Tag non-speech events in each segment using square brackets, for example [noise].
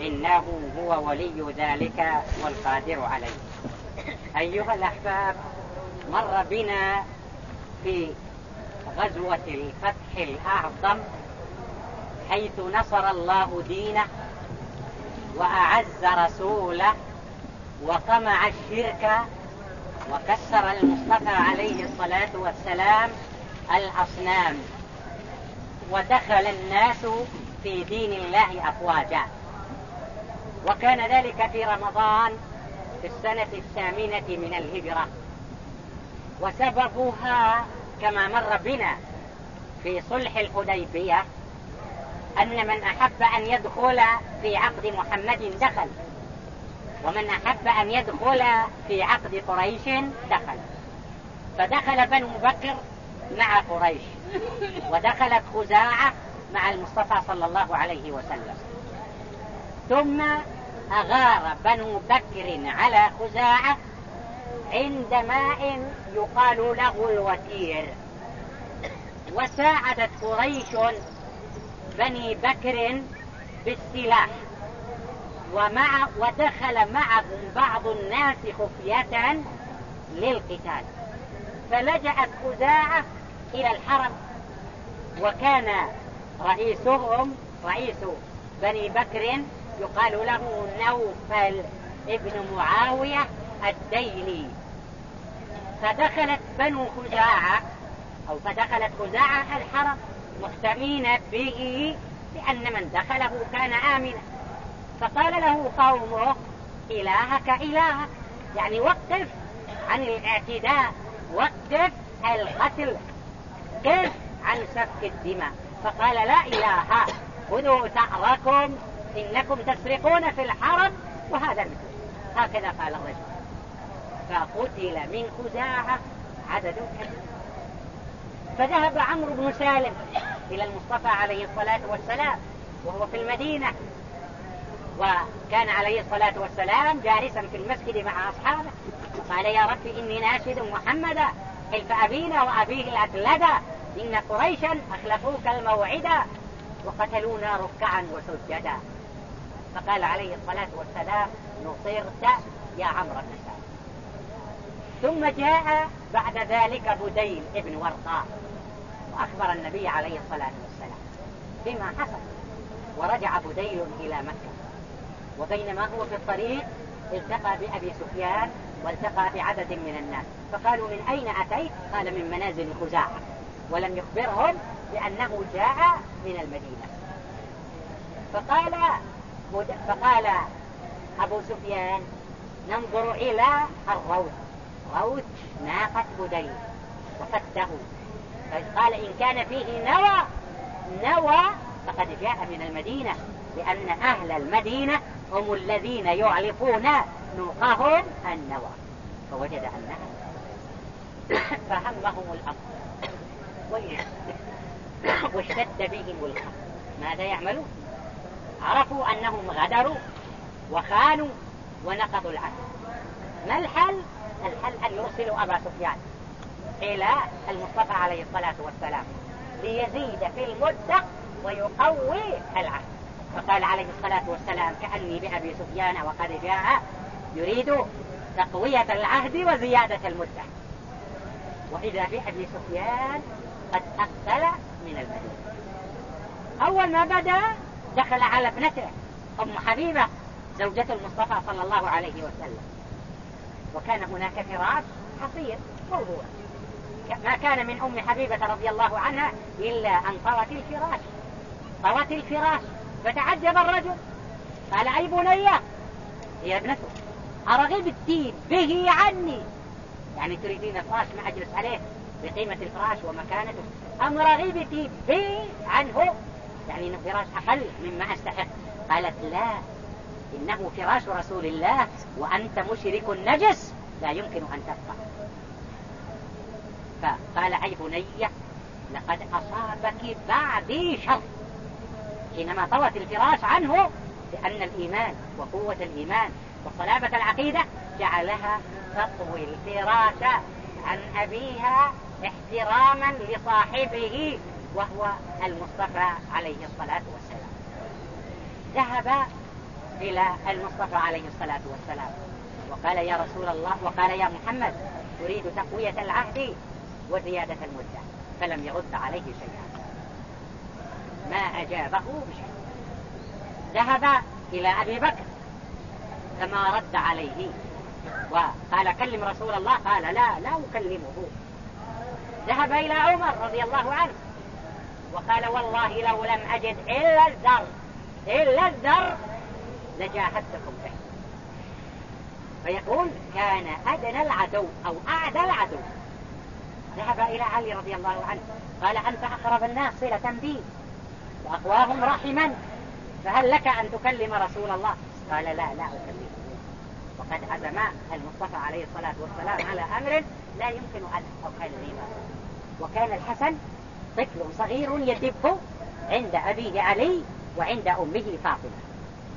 إنه هو ولي ذلك والقادر عليه. أيها الأحباب مر بنا في غزوة الفتح الأعظم حيث نصر الله دينه وأعز رسوله وقمع الشرك وكسر المصطفى عليه الصلاة والسلام الأصنام. ودخل الناس في دين الله أفواجا. وكان ذلك في رمضان في السنة الثامنة من الهجرة. وسببها كما مر بنا في صلح الحديبية أن من أحب أن يدخل في عقد محمد دخل ومن أحب أن يدخل في عقد قريش دخل. فدخل بنو بكر مع قريش ودخلت خزاعة مع المصطفى صلى الله عليه وسلم. ثم أغار بنو بكر على خزاعة عند ماء يقال له الوتير. وساعدت قريش بني بكر بالسلاح ومع ودخل معهم بعض الناس خفية للقتال. فلجأت خزاعة إلى الحرم وكان رئيسهم رئيس بني بكر يقال له نوفل ابن معاوية الديلي فدخلت بنو خزاعة أو فدخلت خزاعة الحرم محتمين به لأن من دخله كان آمنا. فقال له قومه إلهك إلهك يعني وقف عن الاعتداء وقف القتل كيف عن سفك الدماء. فقال لا إله خذوا ثأركم. إنكم تسرقون في الحرم وهذا مثل. هكذا قال الرجل. فقتل من خزاعة عدد كبير. فذهب عمرو بن سالم إلى المصطفى عليه الصلاة والسلام وهو في المدينة. وكان عليه الصلاة والسلام جالسا في المسجد مع أصحابه. قال يا رب إني ناشد محمدا حلف أبينا وأبيه الأكلدا إن قريشا أخلفوك الموعدا وقتلونا ركعا وسجدا. فقال عليه الصلاة والسلام نصرت يا عمرو سالم ثم جاء بعد ذلك بديل ابن ورقاء وأخبر النبي عليه الصلاة والسلام بما حصل ورجع بديل إلى مكة. وبينما هو في الطريق التقى بأبي سفيان والتقى بعدد من الناس فقالوا من أين أتيت؟ قال من منازل خزاعة. ولم يخبرهم بأنه جاء من المدينة. فقال فقال أبو سفيان ننظر إلى الروث روث ناقة بدين وفته قال إن كان فيه نوى نوى فقد جاء من المدينة لأن أهل المدينة هم الذين يعلفون نوقهم النوى. فوجد أنها [coughs] فهمهم الأمر. [coughs] [coughs] واشتد بهم الخمر ماذا يعملون؟ عرفوا أنهم غدروا وخانوا ونقضوا العهد. ما الحل؟ الحل أن يرسلوا أبا سفيان إلى المصطفى عليه الصلاة والسلام ليزيد في المدة ويقوي العهد. فقال عليه الصلاة والسلام كأني بأبي سفيان وقد جاء يريد تقوية العهد وزيادة المدة. وإذا بأبي سفيان قد أقبل من المدينة. أول ما بدأ دخل على ابنته أم حبيبة زوجة المصطفى صلى الله عليه وسلم. وكان هناك فراش حصير موضوع ما كان من أم حبيبة رضي الله عنها إلا أن طوت الفراش. طوت الفراش فتعجب الرجل. قال أي بنية هي ابنته أرغبت به عني. يعني تريدين فراش ما أجلس عليه بقيمة الفراش ومكانته. أم رغبت به عنه؟ يعني إنه فراش أقل مما أستحق. قالت لا إنه فراش رسول الله وأنت مشرك نجس لا يمكن أن تبقى. فقال أي بني لقد أصابك بعدي شر. حينما طوت الفراش عنه لأن الإيمان وقوة الإيمان وصلابة العقيدة جعلها تطوي الفراش عن أبيها احتراما لصاحبه. وهو المصطفى عليه الصلاة والسلام. ذهب إلى المصطفى عليه الصلاة والسلام. وقال يا رسول الله وقال يا محمد أريد تقوية العهد وزيادة المدة. فلم يرد عليه شيئا. ما أجابه بشيء. ذهب إلى أبي بكر فما رد عليه. وقال كلم رسول الله. قال لا لا أكلمه. ذهب إلى عمر رضي الله عنه. وقال والله لو لم أجد إلا الذر إلا الذر لجاهدتكم به. فيقول كان أدنى العدو أو أعدى العدو. ذهب إلى علي رضي الله عنه قال أنت أقرب الناس صلة بي وأقواهم رحما فهل لك أن تكلم رسول الله؟ قال لا لا أكلمه وقد عزم المصطفى عليه الصلاة والسلام على أمر لا يمكن أن أكلمه. وكان الحسن طفل صغير يدب عند أبيه علي وعند أمه فاطمة.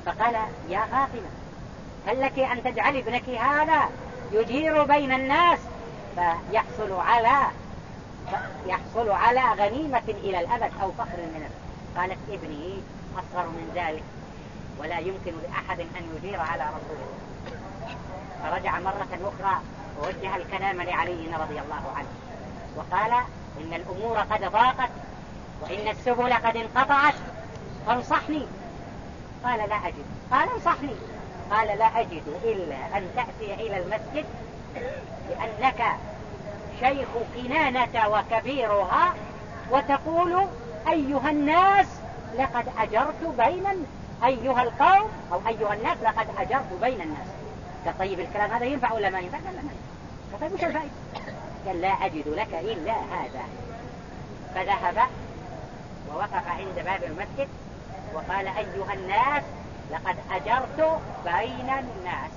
فقال يا فاطمة هل لك أن تجعل ابنك هذا يجير بين الناس فيحصل على يحصل على غنيمة إلى الأبد أو فخر من الأبد؟ قالت ابني أصغر من ذلك ولا يمكن لأحد أن يجير على رسول الله. فرجع مرة أخرى ووجه الكلام لعلي رضي الله عنه. وقال إن الأمور قد ضاقت وإن السبل قد انقطعت فانصحني. قال لا أجد. قال انصحني. قال لا أجد إلا أن تأتي إلى المسجد لأنك شيخ كنانة وكبيرها وتقول أيها الناس لقد أجرت بين أيها القوم أو أيها الناس لقد أجرت بين الناس. طيب الكلام هذا ينفع ولا ما ينفع؟ قال لا ما ينفع طيب وش الفائدة. قال لا أجد لك إلا هذا. فذهب ووقف عند باب المسجد وقال أيها الناس لقد أجرت بين الناس.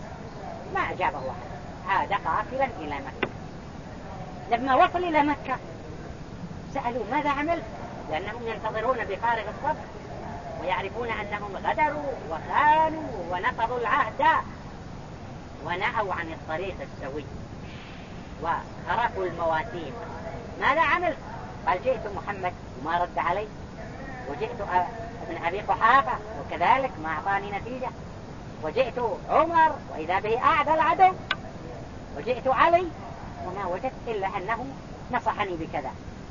ما أجابه واحد عاد قافلا إلى مكة. لما وصل إلى مكة سألوا ماذا عملت؟ لأنهم ينتظرون بفارغ الصبر ويعرفون أنهم غدروا وخانوا ونقضوا العهد ونأوا عن الطريق السوي. وخرقوا المواسيق ماذا عملت؟ قال جئت محمد وما رد علي وجئت ابن أبي قحافة وكذلك ما أعطاني نتيجة. وجئت عمر وإذا به أعدى العدو. وجئت علي وما وجدت إلا أنه نصحني بكذا.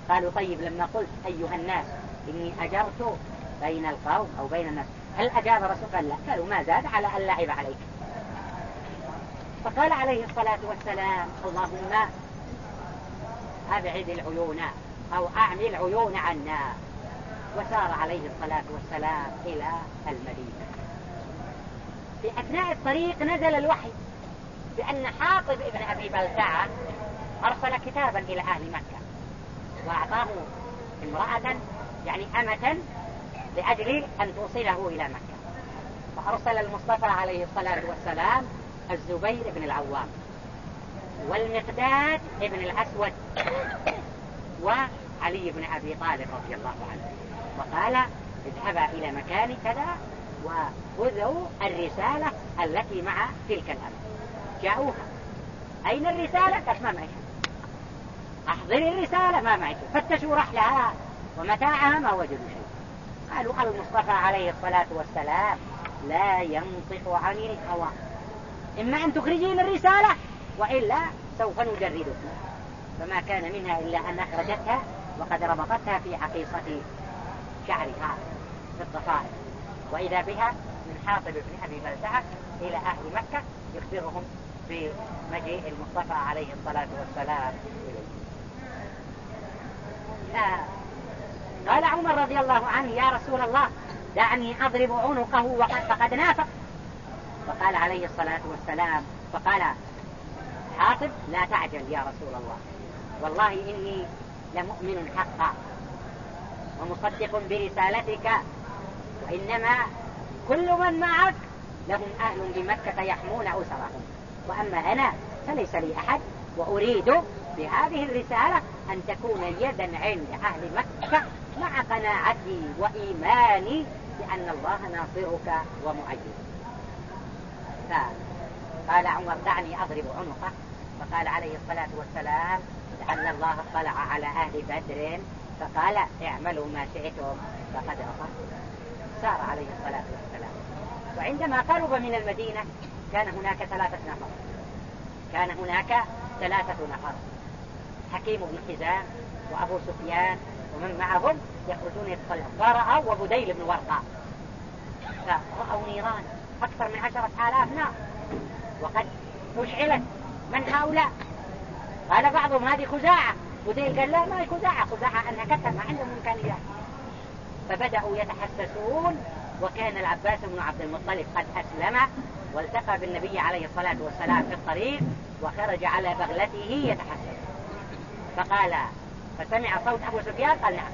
قالوا طيب لما قلت أيها الناس إني أجرت بين القوم أو بين الناس هل أجاب رسول قال لا قالوا ما زاد على أن لعب عليك. فقال عليه الصلاة والسلام اللهم أبعد العيون أو أعمي العيون عنا. وسار عليه الصلاة والسلام إلى المدينة. في أثناء الطريق نزل الوحي بأن حاطب ابن أبي بلتعة أرسل كتابا إلى أهل مكة. وأعطاه امرأة يعني أمة لأجل أن توصله إلى مكة. فأرسل المصطفى عليه الصلاة والسلام الزبير بن العوام والمقداد بن الأسود وعلي بن أبي طالب رضي الله عنه. وقال اذهبا إلى مكان كذا وخذوا الرسالة التي مع تلك الأمة. جاءوها. أين الرسالة؟ قالت ما معي أحضري الرسالة ما معي فتشوا رحلها. ومتاعها ما وجدوا شيء. قالوا المصطفى عليه الصلاة والسلام لا ينطق عن الهوى. إما أن تخرجين الرسالة وإلا سوف نجردك. فما كان منها إلا أن أخرجتها وقد ربطتها في حقيقة شعرها في الضفائر وإذا بها من حاطب بن أبي بلتعة إلى أهل مكة يخبرهم بمجيء المصطفى عليه الصلاة والسلام. قال عمر رضي الله عنه يا رسول الله دعني أضرب عنقه فقد نافق. فقال عليه الصلاة والسلام فقال حاطب لا تعجل يا رسول الله. والله إني لمؤمن حقا ومصدق برسالتك وإنما كل من معك لهم أهل بمكة يحمون أسرهم. وأما أنا فليس لي أحد وأريد بهذه الرسالة أن تكون يدا عند أهل مكة مع قناعتي وإيماني بأن الله ناصرك ومؤيدك فقال عمر دعني أضرب عنقه. فقال عليه الصلاة والسلام لعل الله اطلع على أهل بدر فقال اعملوا ما شئتم. فقد غفرت سار عليه الصلاة والسلام. وعندما قرب من المدينة كان هناك ثلاثة نفر. كان هناك ثلاثة نفر. حكيم بن حزام وأبو سفيان ومن معهم يخرجون يتطلعون فرأوا وبديل بن ورقاء فرأوا نيران. أكثر من عشرة آلاف نار وقد أشعلت من هؤلاء. قال بعضهم هذه خزاعة. بديل قال لا ما هي خزاعة. خزاعة كثر ما عندهم إمكانيات. فبدأوا يتحسسون وكان العباس بن عبد المطلب قد أسلم والتقى بالنبي عليه الصلاة والسلام في الطريق وخرج على بغلته يتحسس فقال فسمع صوت أبو سفيان قال نعم.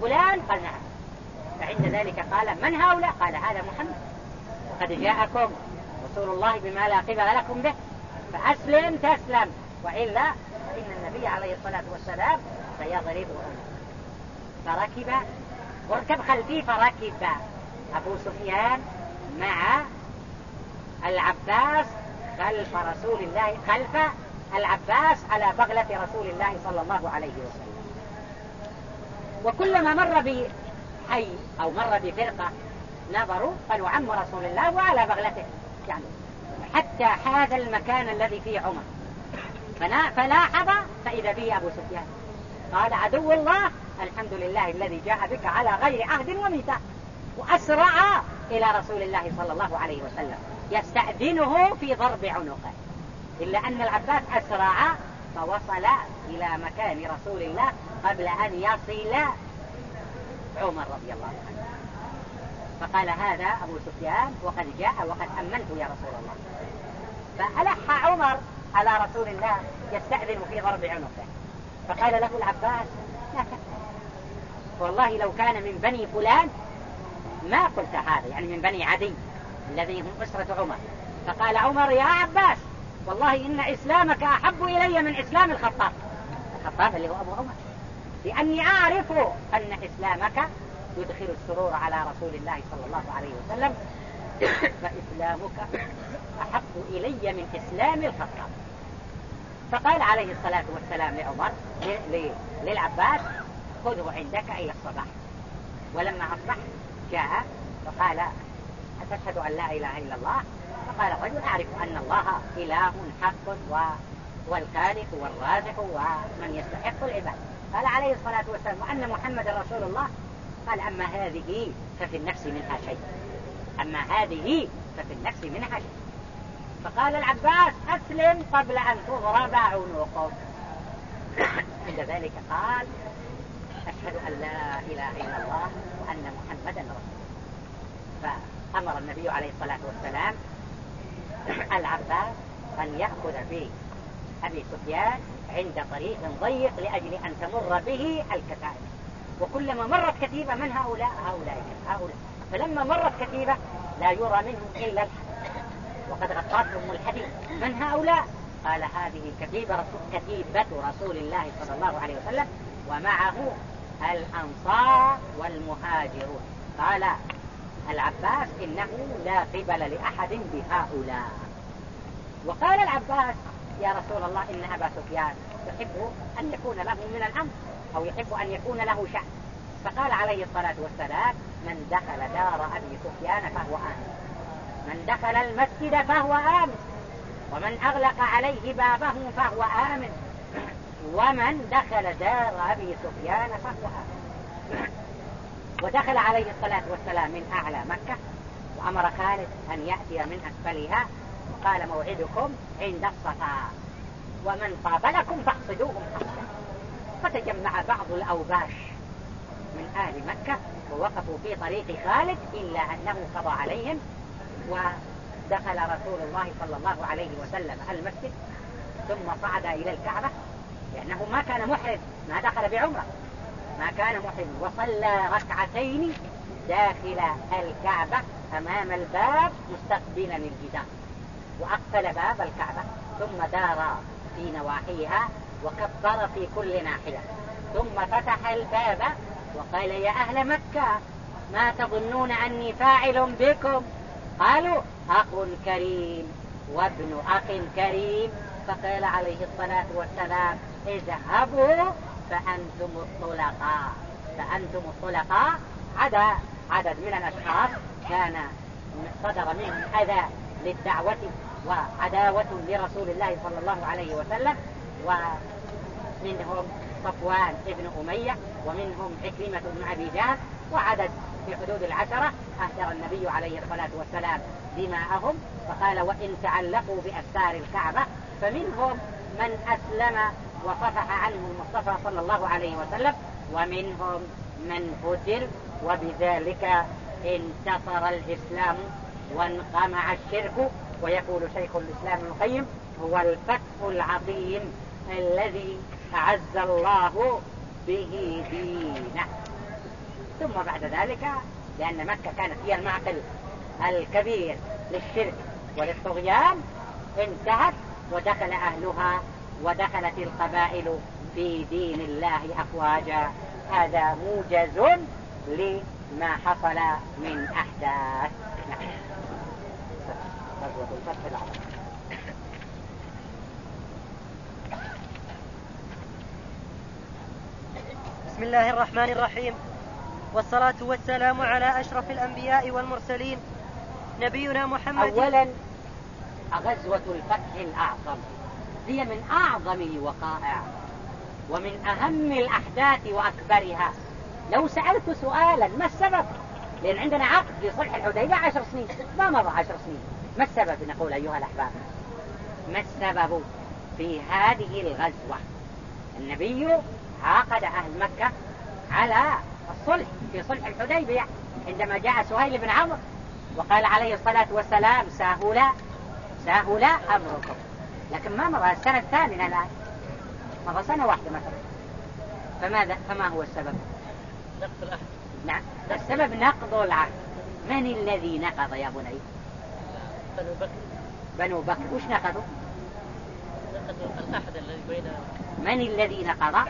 فلان قال نعم. فعند ذلك قال من هؤلاء؟ قال هذا محمد. وقد جاءكم رسول الله بما لا قبل لكم به فأسلم تسلم. وإلا فإن النبي عليه الصلاة والسلام سيضربه. فركب واركب خلفي فركب أبو سفيان مع العباس خلف رسول الله خلف العباس على بغلة رسول الله صلى الله عليه وسلم. وكلما مر بحي أو مر بفرقة نظروا قالوا عم رسول الله وعلى بغلته. يعني حتى هذا المكان الذي فيه عمر. فلاحظ فإذا به أبو سفيان. قال عدو الله الحمد لله الذي جاء بك على غير عهد وميثاق. وأسرع إلى رسول الله صلى الله عليه وسلم. يستأذنه في ضرب عنقه. إلا أن العباس أسرع فوصل إلى مكان رسول الله قبل أن يصل عمر رضي الله عنه. فقال هذا أبو سفيان وقد جاء وقد أمنته يا رسول الله. فألح عمر على رسول الله يستأذن في ضرب عنقه. فقال له العباس لا والله لو كان من بني فلان ما قلت هذا يعني من بني عدي الذين هم أسرة عمر. فقال عمر يا عباس والله إن إسلامك أحب إلي من إسلام الخطاب. الخطاب اللي هو أبو عمر. لأني أعرف أن إسلامك يدخل السرور على رسول الله صلى الله عليه وسلم. [coughs] فإسلامك أحب إلي من إسلام الخطاب. فقال عليه الصلاة والسلام لعمر للعباس خذه عندك إلى الصباح. ولما أصبح جاء فقال أتشهد أن لا إله إلا الله؟ فقال الرجل أعرف أن الله إله حق و والخالق والرازق ومن يستحق العباد قال عليه الصلاة والسلام وأن محمد رسول الله قال أما هذه ففي النفس منها شيء. أما هذه ففي النفس منها شيء. فقال العباس أسلم قبل أن تضرب عنقك. [coughs] عند ذلك قال أشهد أن لا إله إلا الله وأن محمدا رسول الله. فأمر النبي عليه الصلاة والسلام [coughs] العباس أن يأخذ بأبي سفيان عند طريق ضيق لأجل أن تمر به الكتائب. وكلما مرت كتيبة من هؤلاء هؤلاء هؤلاء. فلما مرت كتيبة لا يرى منهم إلا الحديث وقد غطتهم الحديث. من هؤلاء؟ قال هذه كتيبة رسول كتيبة رسول الله صلى الله عليه وسلم ومعه الأنصار والمهاجرون. قال العباس إنه لا قبل لأحد بهؤلاء. وقال العباس يا رسول الله إن أبا سفيان يحب أن يكون له من الأمر. أو يحب أن يكون له شأن. فقال عليه الصلاة والسلام من دخل دار أبي سفيان فهو آمن. من دخل المسجد فهو آمن. ومن أغلق عليه بابه فهو آمن. ومن دخل دار أبي سفيان فهو آمن. ودخل عليه الصلاة والسلام من أعلى مكة وأمر خالد أن يأتي من أسفلها. وقال موعدكم عند الصفا. ومن قابلكم فاحصدوهم حصدا فتجمع بعض الأوباش من أهل مكة ووقفوا في طريق خالد إلا أنه قضى عليهم ودخل رسول الله صلى الله عليه وسلم المسجد ثم صعد إلى الكعبة لأنه ما كان محرم ما دخل بعمرة ما كان محرم. وصلى ركعتين داخل الكعبة أمام الباب مستقبلا الجدار وأقفل باب الكعبة ثم دار في نواحيها وكبر في كل ناحية. ثم فتح الباب وقال يا أهل مكة ما تظنون أني فاعل بكم؟ قالوا أخ كريم وابن أخ كريم. فقال عليه الصلاة والسلام اذهبوا فأنتم الطلقاء. فأنتم الطلقاء. عدا عدد من الأشخاص كان صدر منهم أذى للدعوة وعداوة لرسول الله صلى الله عليه وسلم. ومنهم صفوان ابن أمية ومنهم عكرمة بن أبي جهل وعدد في حدود العشرة أهدر النبي عليه الصلاة والسلام دماءهم فقال وإن تعلقوا بأستار الكعبة فمنهم من أسلم وصفح عنه المصطفى صلى الله عليه وسلم ومنهم من قتل وبذلك انتصر الإسلام وانقمع الشرك. ويقول شيخ الإسلام القيم هو الفتح العظيم الذي أعز الله به دينه. ثم بعد ذلك لأن مكة كانت هي المعقل الكبير للشرك وللطغيان انتهت ودخل أهلها ودخلت القبائل في دين الله أفواجا. هذا موجز لما حصل من أحداث. غزوة الفتح العربي بسم الله الرحمن الرحيم. والصلاة والسلام على أشرف الأنبياء والمرسلين. نبينا محمد. أولا غزوة الفتح الأعظم. هي من أعظم الوقائع ومن أهم الأحداث وأكبرها. لو سألت سؤالا ما السبب؟ لأن عندنا عقد لصلح الحديبية عشر سنين. ما مضى عشر سنين؟ ما السبب؟ نقول أيها الأحباب. ما السبب في هذه الغزوة؟ النبي عاقد أهل مكة على الصلح في صلح الحديبية عندما جاء سهيل بن عمرو وقال عليه الصلاة والسلام ساهولا ساهولا أمركم. لكن ما مضى السنة الثامنة الآن؟ مضى سنة واحدة مثلا. فماذا؟ فما هو السبب؟ نقض العهد. نعم. السبب نقض العهد. من الذي نقض يا بني؟ بنو بكر. بنو بكر. وش نقضوا؟ نقضوا العهد الذي بين من الذي نقض؟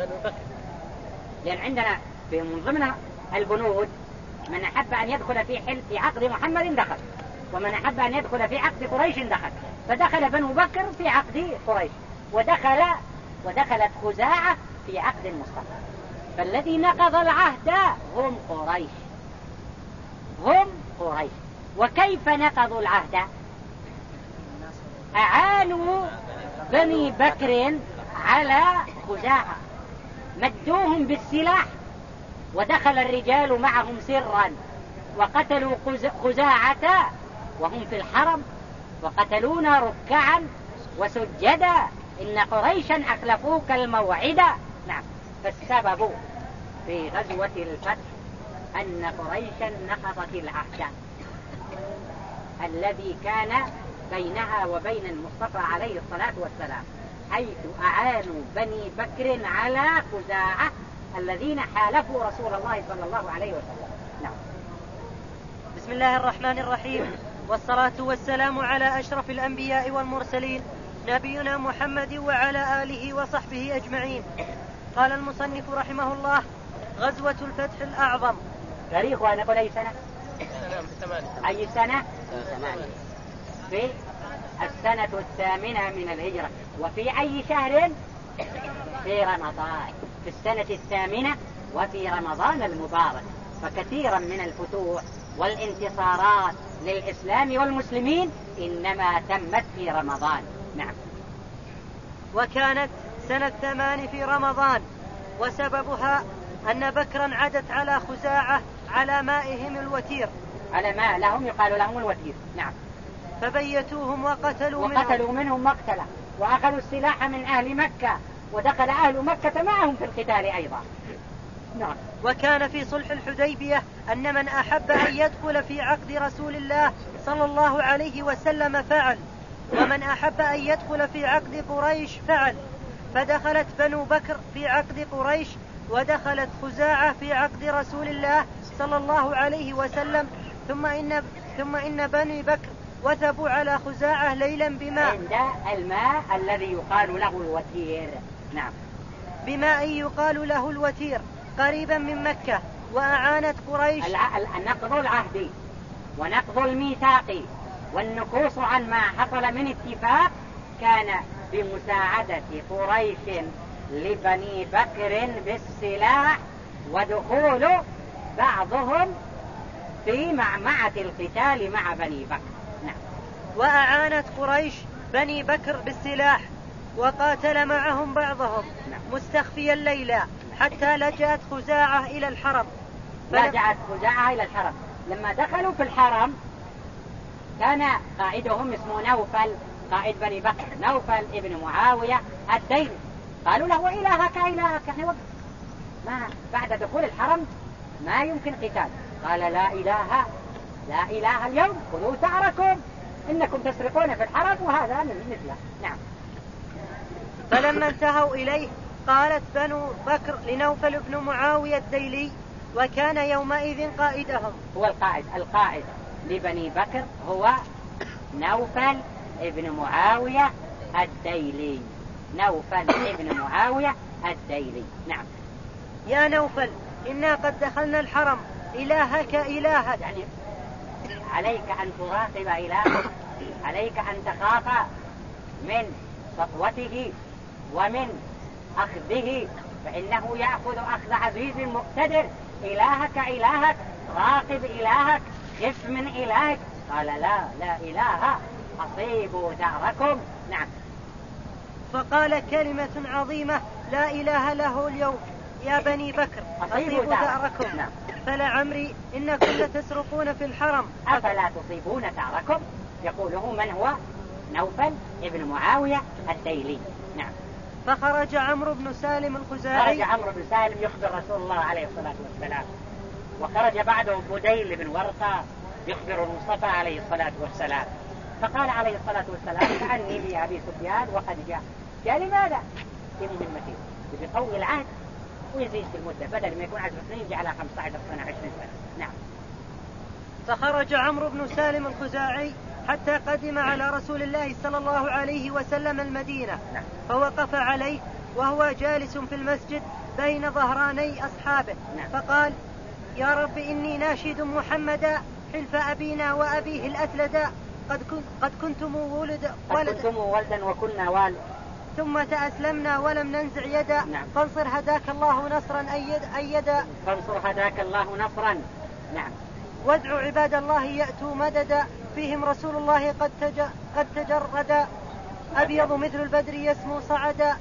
بنو بكر. لأن عندنا في من ضمن البنود من أحب أن يدخل في حل في عقد محمد دخل ومن أحب أن يدخل في عقد قريش دخل. فدخل بنو بكر في عقد قريش ودخل ودخلت خزاعة في عقد المصطفى. فالذي نقض العهد هم قريش. هم قريش. وكيف نقضوا العهد؟ أعانوا بني بكر على خزاعة. مدوهم بالسلاح ودخل الرجال معهم سرا وقتلوا خزاعة وهم في الحرم وقتلونا ركعا وسجدا. إن قريشا أخلفوك الموعد نعم. فالسبب في غزوة الفتح أن قريشا نقضت العهد الذي كان بينها وبين المصطفى عليه الصلاة والسلام. حيث أعانوا بني بكر على خزاعة الذين حالفوا رسول الله صلى الله عليه وسلم. نعم. بسم الله الرحمن الرحيم. والصلاة والسلام على أشرف الأنبياء والمرسلين نبينا محمد وعلى آله وصحبه أجمعين. قال المصنف رحمه الله غزوة الفتح الأعظم. تاريخها نقول أي سنة؟ أي سنة؟ ثمانية. في السنة الثامنة من الهجرة. وفي أي شهر؟ في رمضان في السنة الثامنة وفي رمضان المبارك. فكثيرا من الفتوح والانتصارات للإسلام والمسلمين إنما تمت في رمضان. نعم. وكانت سنة ثمان في رمضان وسببها أن بكرا عدت على خزاعة على مائهم الوتير. على ماء لهم يقال لهم الوتير. نعم. فبيتوهم وقتلوا, وقتلوا منهم, منهم مقتلة وأخذوا السلاح من أهل مكة ودخل أهل مكة معهم في القتال أيضا. نعم. وكان في صلح الحديبية أن من أحب أن يدخل في عقد رسول الله صلى الله عليه وسلم فعل ومن أحب أن يدخل في عقد قريش فعل. فدخلت بنو بكر في عقد قريش ودخلت خزاعة في عقد رسول الله صلى الله عليه وسلم. ثم إن ثم إن بني بكر وثبوا على خزاعة ليلا بماء عند الماء الذي يقال له الوتير. نعم. بماء يقال له الوتير قريبا من مكة وأعانت قريش. نقض العهد ونقض الميثاق والنكوص عن ما حصل من اتفاق كان بمساعدة قريش لبني بكر بالسلاح ودخول بعضهم في معمعة القتال مع بني بكر. وأعانت قريش بني بكر بالسلاح وقاتل معهم بعضهم. مستخفيا ليلا حتى لجأت خزاعة إلى الحرم. لجأت خزاعة إلى الحرم. لما دخلوا في الحرم كان قائدهم اسمه نوفل قائد بني بكر. نوفل ابن معاوية الدين. قالوا له إلهك إلهك. يعني ما بعد دخول الحرم ما يمكن قتال. قال لا إله لا إله اليوم خذوا ثأركم إنكم تسرقون في الحرم وهذا مثله نعم. فلما انتهوا إليه قالت بنو بكر لنوفل بن معاوية الديلي وكان يومئذ قائدهم. هو القائد. القائد لبني بكر هو نوفل ابن معاوية الديلي. نوفل ابن معاوية الديلي. نعم. يا نوفل إنا قد دخلنا الحرم. إلهك إلهك. يعني عليك أن تراقب إلهك عليك أن تخاف من سطوته ومن أخذه فإنه يأخذ أخذ عزيز مقتدر. إلهك إلهك راقب إلهك خف من إلهك. قال لا لا إله أصيبوا ثأركم نعم. فقال كلمة عظيمة لا إله له اليوم. يا بني بكر أصيبوا ثأركم نعم. فلعمري إنكم لتسرقون في الحرم. أفلا تصيبون ثأركم يقوله من هو؟ نوفل ابن معاوية الديلي. نعم. فخرج عمرو بن سالم الخزاعي. خرج عمرو بن سالم يخبر رسول الله عليه الصلاة والسلام. وخرج بعده بديل بن ورقة يخبر المصطفى عليه الصلاة والسلام. فقال عليه الصلاة والسلام كأني بأبي سفيان وقد جاء. جاء لماذا؟ في مهمته بقوي العهد ويزيد في المدة بدل ما يكون 10 سنين جعلها 15 سنة 20 سنة. نعم. فخرج عمرو بن سالم الخزاعي حتى قدم على رسول الله صلى الله عليه وسلم المدينة. نعم. فوقف عليه وهو جالس في المسجد بين ظهراني أصحابه. نعم. فقال يا رب إني ناشد محمدا حلف أبينا وأبيه الأثلدا قد, قد كنتم ولد قد كنتم ولدا وكنا والد. ثم تأسلمنا ولم ننزع يدا. نعم. فانصر هداك الله نصرا أيد أيدا فانصر هداك الله نصرا. نعم. وادعوا عباد الله يأتوا مددا. فيهم رسول الله قد تج... قد تجردا. أبيض مثل البدر يسمو صعدا.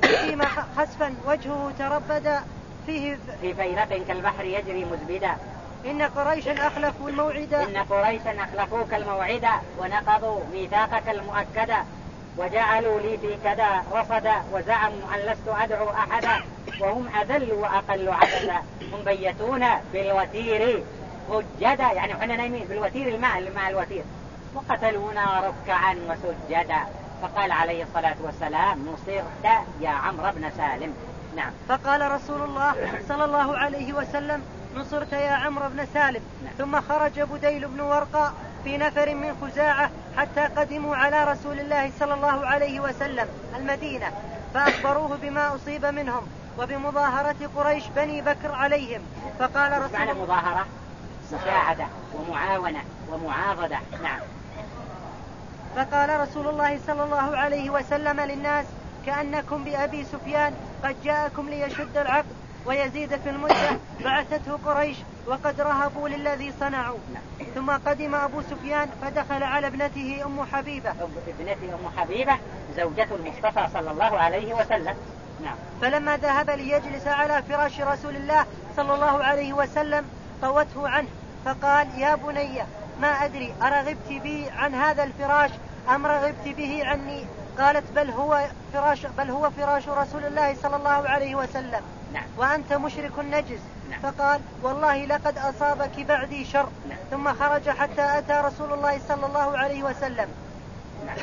فيما خسفا وجهه تربدا. فيه في فيرق كالبحر يجري مزبدا. إن قريشا أخلفوا الموعدا. إن قريشا أخلفوك الموعدا ونقضوا ميثاقك المؤكدا. وجعلوا لي في كذا رصدا وزعموا أن لست أدعو أحدا وهم أذل وأقل عددا. هم بيتون بالوتير سجدا. يعني إحنا نايمين بالوتير الماء مع الوتير. وقتلونا ركعا وسجدا. فقال عليه الصلاة والسلام نصرت يا عمرو بن سالم. نعم. فقال رسول الله صلى الله عليه وسلم نصرت يا عمرو بن سالم. نعم. ثم خرج بديل بن ورقاء في نفر من خزاعة حتى قدموا على رسول الله صلى الله عليه وسلم المدينة فأخبروه بما أصيب منهم وبمظاهرة قريش بني بكر عليهم. فقال رسول الله مظاهرة؟ مساعدة ومعاونة ومعاضدة نعم. فقال رسول الله صلى الله عليه وسلم للناس كأنكم بأبي سفيان قد جاءكم ليشد العقد ويزيد في المدة بعثته قريش وقد رهبوا للذي صنعوا. نعم. ثم قدم أبو سفيان فدخل على ابنته أم حبيبة. ابنته أم حبيبة زوجة المصطفى صلى الله عليه وسلم. نعم. فلما ذهب ليجلس على فراش رسول الله صلى الله عليه وسلم طوته عنه فقال يا بني ما أدري أرغبت بي عن هذا الفراش أم رغبت به عني؟ قالت بل هو فراش بل هو فراش رسول الله صلى الله عليه وسلم. نعم. وأنت مشرك نجس نعم. فقال والله لقد أصابك بعدي شر. نعم. ثم خرج حتى أتى رسول الله صلى الله عليه وسلم. نعم.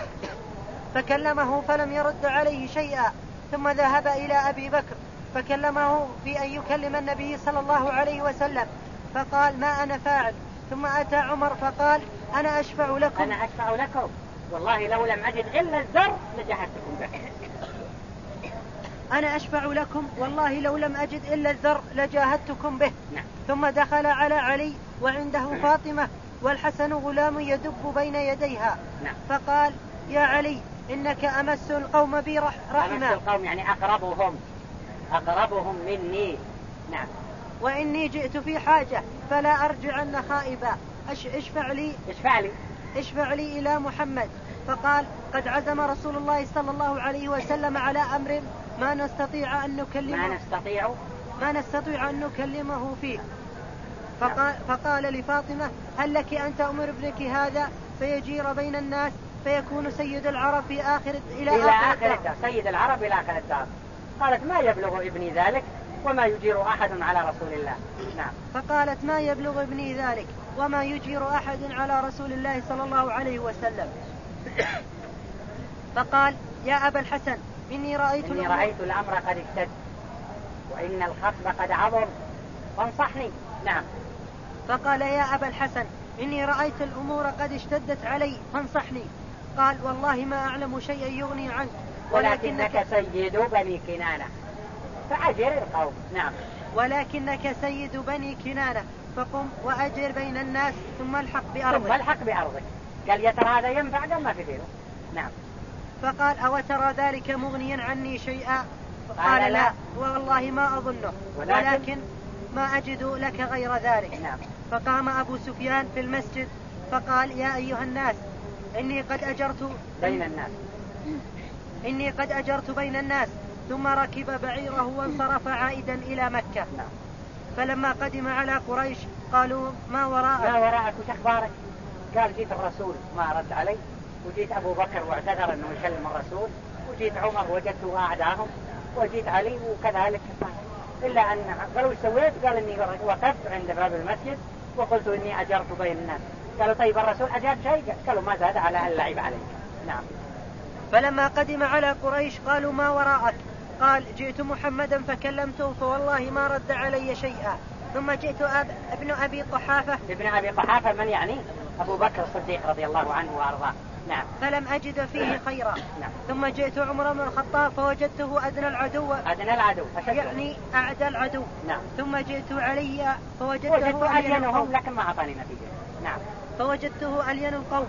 فكلمه فلم يرد عليه شيئا. ثم ذهب إلى أبي بكر. فكلمه في أن يكلم النبي صلى الله عليه وسلم. فقال ما أنا فاعل. ثم أتى عمر فقال أنا أشفع لكم. أنا أشفع لكم. والله لو لم أجد إلا الزر لجهدتكم به. أنا أشفع لكم والله لو لم أجد إلا الذر لجاهدتكم به. نعم. ثم دخل على علي وعنده فاطمة والحسن غلام يدب بين يديها. نعم. فقال يا علي إنك أمس القوم بي رح رحمة. أمس القوم يعني أقربهم. أقربهم مني. نعم. وإني جئت في حاجة فلا أرجعن خائبا أش- اشفع لي. اشفع لي. اشفع لي إلى محمد. فقال قد عزم رسول الله صلى الله عليه وسلم على أمر ما نستطيع أن ما نكلمه نستطيع. ما نستطيع أن نكلمه فيه. فقال, فقال لفاطمة هل لك أن تأمر ابنك هذا؟ فيجير بين الناس فيكون سيد العرب في آخر إلى, إلى آخر آخر الدهر سيد العرب إلى آخر الدار. قالت ما يبلغ ابني ذلك وما يجير أحد على رسول الله. نعم. فقالت ما يبلغ ابني ذلك وما يجير أحد على رسول الله صلى الله عليه وسلم. [coughs] فقال يا أبا الحسن إني رأيت إني رأيت الأمر قد اشتد وإن الخطب قد عظم فانصحني. نعم. فقال يا أبا الحسن إني رأيت الأمور قد اشتدت علي فانصحني. قال والله ما أعلم شيئا يغني عنك ولكنك سيد بني كنانة. فأجر القوم. نعم. ولكنك سيد بني كنانة فقم وأجر بين الناس ثم الحق ثم بأرضك الحق بأرضك. قال يا ترى هذا ينفع؟ قال ما في نعم. فقال أو ترى ذلك مغنيا عني شيئا؟ قال لا. والله ما أظنه. ولكن- ولكن ما أجد لك غير ذلك. نعم. فقام أبو سفيان في المسجد فقال يا أيها الناس إني قد أجرت بين الناس. إني قد أجرت بين الناس ثم ركب بعيره وانصرف عائدا إلى مكة. نعم. فلما قدم على قريش قالوا ما ما وراءك وراءك وش أخبارك قال جيت الرسول ما رد علي وجيت أبو بكر واعتذر أنه يكلم الرسول وجيت عمر وجدته أعداهم وجيت علي وكذلك إلا أن قالوا إيش سويت؟ قال إني وقفت عند باب المسجد وقلت إني أجرت بين الناس. قالوا طيب الرسول أجاب شيء؟ قالوا ما زاد على أن لعب عليك. نعم. فلما قدم على قريش قالوا ما وراءك؟ قال جئت محمدا فكلمته فوالله ما رد علي شيئا. ثم جئت أب ابن أبي قحافة. ابن أبي قحافة من يعني؟ أبو بكر الصديق رضي الله عنه وأرضاه. نعم. فلم أجد فيه خيرا. نعم. ثم جئت عمر بن الخطاب فوجدته أدنى العدو. أدنى العدو أشد يعني أعدى العدو. نعم. ثم جئت علي وجدت فوجدته ألين ألينهم القوم. لكن ما أعطاني نتيجة. نعم. فوجدته ألين القوم.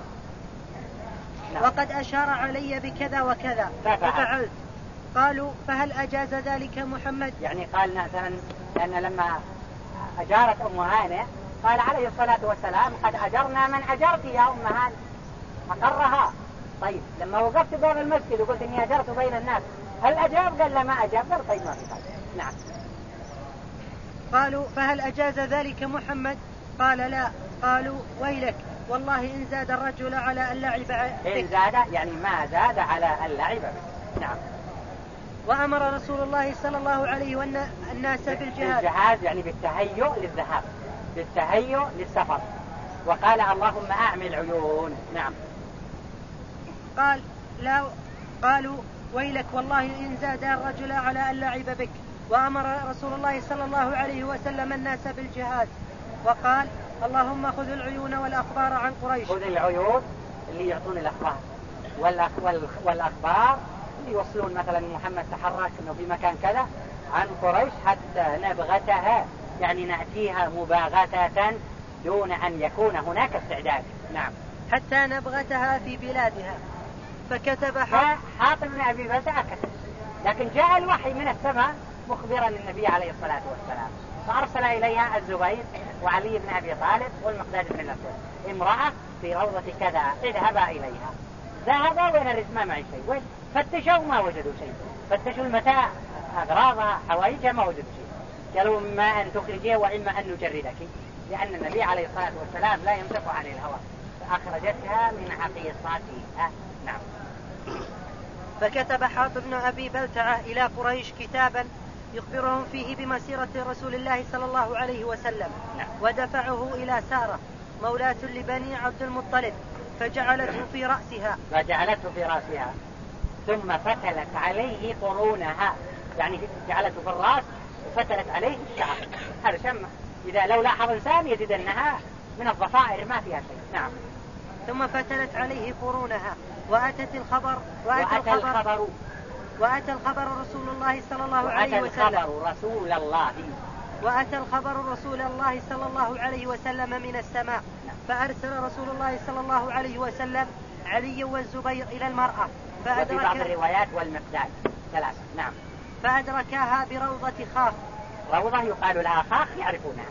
نعم. وقد أشار علي بكذا وكذا. ففعل. ففعلت. قالوا فهل أجاز ذلك محمد؟ يعني قال مثلا لأن لما أجارت أم هانة قال عليه الصلاة والسلام قد أجرنا من أجرت يا أم هانة أقرها طيب لما وقفت باب المسجد وقلت إني أجرت بين الناس هل أجاب؟ قال لا ما أجاب. قال طيب ما في فائدة نعم. قالوا فهل أجاز ذلك محمد؟ قال لا. قالوا ويلك والله إن زاد الرجل على اللعب إن بك زاد يعني ما زاد على اللعب به نعم. وأمر رسول الله صلى الله عليه والناس بالجهاد. الجهاز يعني بالتهيؤ للذهاب بالتهيؤ للسفر. وقال اللهم أعمي العيون نعم. قال لا قالوا ويلك والله إن زاد الرجل على اللعب بك. وأمر رسول الله صلى الله عليه وسلم الناس بالجهاد. وقال اللهم خذ العيون والأخبار عن قريش. خذ العيون اللي يعطون الأخبار. والأخ وال- والأخبار اللي يوصلون مثلا محمد تحرك إنه في مكان كذا عن قريش حتى نبغتها. يعني نأتيها مباغتة دون أن يكون هناك استعداد. نعم. حتى نبغتها في بلادها. فكتب فحاطب بن أبي بلتعة كتب لكن جاء الوحي من السماء مخبرا النبي عليه الصلاة والسلام. فأرسل إليها الزبير وعلي بن أبي طالب والمقداد بن الأسود امرأة في روضة كذا اذهبا إليها. ذهبا وين ما معي شيء. وين؟ فتشوا ما وجدوا شيء. فتشوا المتاع أغراضها حوائجها ما وجدوا شيء. قالوا إما أن تخرجيه وإما أن نجردك. لأن النبي عليه الصلاة والسلام لا يمسك عن الهوى. فأخرجتها من حقيصتها نعم. فكتب حاطب بن أبي بلتعة إلى قريش كتابا يخبرهم فيه بمسيرة رسول الله صلى الله عليه وسلم. ودفعه إلى سارة مولاة لبني عبد المطلب فجعلته في رأسها. فجعلته في رأسها. ثم فتلت عليه قرونها. يعني جعلته في الرأس وفتلت عليه الشعر. هذا شمه إذا لو لاحظ إنسان يجد أنها من الضفائر ما فيها شيء. نعم. ثم فتلت عليه قرونها. وأتت الخبر وأتى, وأتى الخبر, الخبر. وأتى الخبر رسول الله صلى الله عليه وسلم. وأتى الخبر رسول الله. وأتى الخبر رسول الله صلى الله عليه وسلم من السماء. فأرسل رسول الله صلى الله عليه وسلم علي والزبير إلى المرأة. فأدرك وفي بعض الروايات والمقداد ثلاثة نعم. فأدركاها بروضة خاخ. روضة يقال لها خاخ يعرفونها.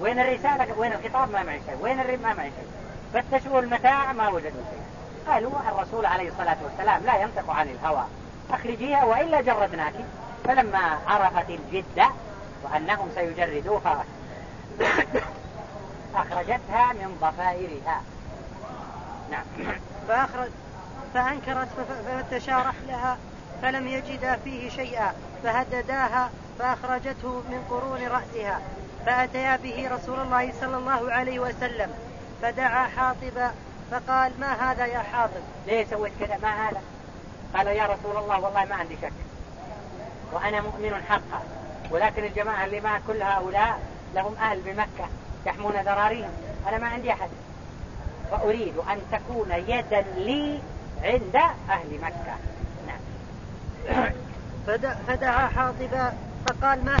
وين الرسالة؟ وين الخطاب؟ ما معي شيء. وين الرب؟ ما معي شيء. فتشوا المتاع ما وجدوا شيء. قالوا الرسول عليه الصلاة والسلام لا ينطق عن الهوى. أخرجيها وإلا جردناك. فلما عرفت الجدة وأنهم سيجردوها [coughs] أخرجتها من ضفائرها. نعم. [coughs] فأخرج فأنكرت ففتشا رحلها فلم يجدا فيه شيئا فهدداها فأخرجته من قرون رأسها. فأتيا به رسول الله صلى الله عليه وسلم فدعا حاطبا فقال ما هذا يا حاطب ليه سويت كذا؟ ما هذا؟ قال يا رسول الله والله ما عندي شك. وأنا مؤمن حقا. ولكن الجماعة اللي معك كل هؤلاء لهم أهل بمكة يحمون ذراريهم. أنا ما عندي أحد. فأريد أن تكون يدا لي عند أهل مكة. نعم. [coughs] فدعا حاطبا فقال ما